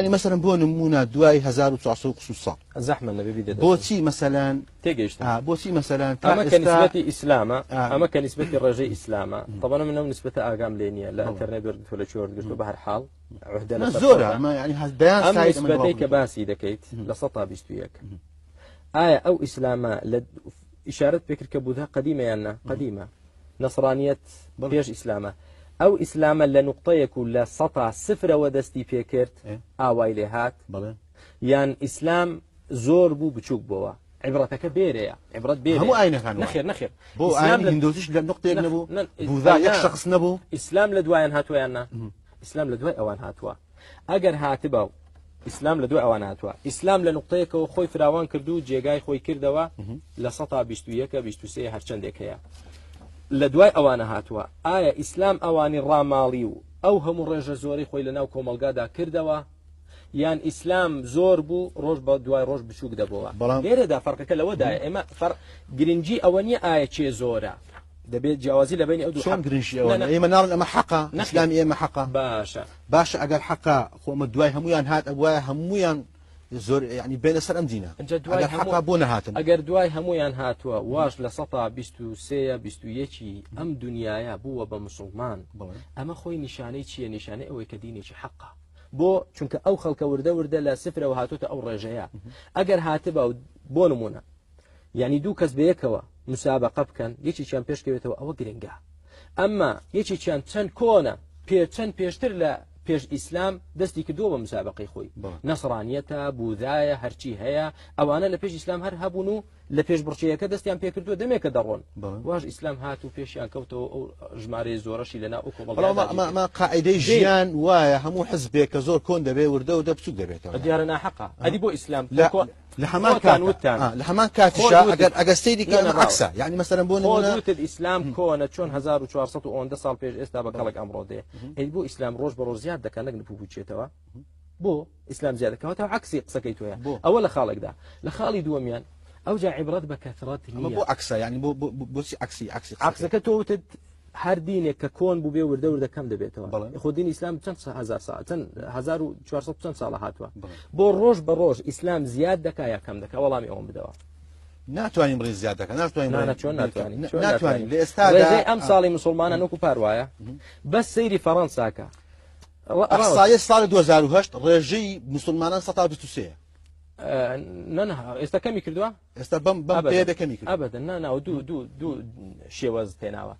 ینی مەسەرم بۆ نمونە دوای 1940 زەحمە لە بۆچی مەسەلاەن تێگەشت بۆچی مەسەلاەن ئەمەکەنیسبەتی ئیسلامە ئەمە کەنیسبەتی ڕێژەی ئیسلامە تەبەن منە نسبەتە ئاگام لێ نیە لە ئەتەرنێبرتۆ لە چۆرگرت و بەهر حاڵ زۆرەی کە باسی دەکەیت لە 1920 ئایا ئەو ئیسلامە لە ئشارەت پێکرد کە بوودا قدیمەیانە قدیمە نەسرانیت بەڕێژ ئیسلامە ئەو ئیسلامە لە نقطەیەک و لە سەتا سفرەوە دەستی پێکرد ئاوای لێ هات یان ئیسلام زۆر بوو بچووک بۆەوە عبرەتەکە بێرەیە عبرەت بێ هەموو ئاینەکان نخێر نخێر بۆ ئاندۆزیش لە نقطێک نەبوو شخص نەبوو ئیسلام لە دوایان هاتوویاننا ئیسلام لە دوای ئەوان هاتووە ئەگەر هاتبە ئیسلام لە دوای ئەوان هاتووە ئیسلام لە نقطەیەکەوە خۆی فراوان کردو جێگای خۆی کردەوە لە 1920 هەرچەندێک هەیە لە دوای ئەوانە هاتووە ئایا ئیسلام ئەوانی ڕاماڵی و ئەو هەموو ڕێژە زۆری خۆی لەناو کۆمەلگادا کردەوە یان ئیسلام زۆر بوو ڕۆژ بە دوای ڕۆژ بچووک دەبەوە لێرەدا فەرقەکە لەوەدای ئێمە گرنگجی ئەوە نییە ئایا چێ زۆرە دەبێت جیاوازی لە بین ئەو دوم گرنجیەوە ئێمە ناڵن ئەمە حەقا نەسلام ئێمە حەقا باشە باشە ئەگەر حەقا خۆمە دوای هەمویان هات ئەوە هەمویان زۆر ینی بێنە سەر ئەم دینە حقا بۆ نەهاتن ئەگەر دوای هەمویان هاتووە واش لە سەتا 23 ئەم دنیاە بووە بە مسلمان ئەمە خۆی نیشانەی چیە نیشانەی ئەوەی کە دینێکی حقا بۆ چونکە ئەو خەڵکە وردە وردە لە سفرەوە هاتوتە ئەو ڕێژەیە ئەگەر هاتبە بۆ نمونە یعنی دوو کەس بەیەکەوە مسابقە بکەن یەکی چیان پێشکەوێتەوە ئەوە گرنگە ئەمما یەکی چیان چەند کۆنە پێ چەند پێشتر لە پێش ئیسلام دەستی کردووە بە مسابقی خۆی نەسرانیەتە بودایە هەرچی هەیە ئەوانە لە پێش ئیسلام هەر هەبوون و لە پێش بڕچەیەەکە دەستیان پێکردووە دەمێکە دەڕۆن واش ئیسلام هات و پێشیان کەوتەوە ئەو ژمارەی زۆرەشی لەنا ئۆکڵما قاعدەی ژیان وایە هەموو حزبێک کە زۆر کۆن دەبێ وردە و دەبچوو دەبێتەوە دیارە ناحقا ئەدی بۆ ئیسلام لە هەمان کانوتتان لە هەمان کاتیشا ئەگەر ئەگەستی دیکە ئەکسا یعنی مەسەرم بۆ نوتت ئیسلام کۆنە چۆن 1400 سال پێش ئێستا بە کەڵک ئەمڕۆ دێ هیچ بۆ ئیسلام ڕۆژ بە ڕۆژ زیاد دەکەنەک نپوچێتەوە بۆ ئیسلام زیادەکەەوەەوە عکسی قسەکەی توە ئەوە لە خاڵێکدا لە خاڵی دووەمیان ئەوجا عیبرەت بە کەثرات بۆ عکسە ینی بۆ بۆچی عکسی عکسی عکسەکە تۆوتت هەر دینێک کە کۆن بوو بێ وردە وردەکەم دەبێتەوە خودین ئیسلام چەند هزار سا چەند 1400 چەند ساڵە هاتووە بۆ ڕۆژ بە ڕۆژ ئیسلام زیاد دەکا یەکەم دەکە وەڵامی ئەوم بدەوە ناتوانین ڕێ زیادەکە ناتوانین ئێستا ئەم ساڵی مسلمانە نکو پاروایە بەس سەیری فەڕەنساکە ئەسایە ساڵی 2010 ڕێژەی مسلمانان 1923 نەنها ئێستا کەمی کردووە ئێستا بم بەکەمی کرد ئەبدە ناو دوو دوو دوو شێوەز تێناوە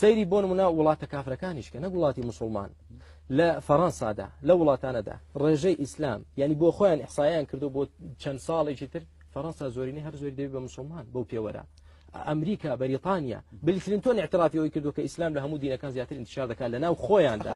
سەیری بۆ نمونە وڵاتە کافرەکانیش کە نە وڵاتی مسلمان لە فەەنسادا لە وڵاتانەدا ڕێژەی ئیسلام ینی بۆ خۆیان ئەحسایان کردو بۆ چەند ساڵێکی تر فەەنسا زۆرینی هەر زۆری دەوێت بە مسلمان بەو پێوەرە ئەمریکا بەریتانیا بلکلینتۆن اعترافی ئەوی کردو کە ئیسلام لە هەموو دینەکان زیاتر انتشار دەکات لە ناو خۆیاندا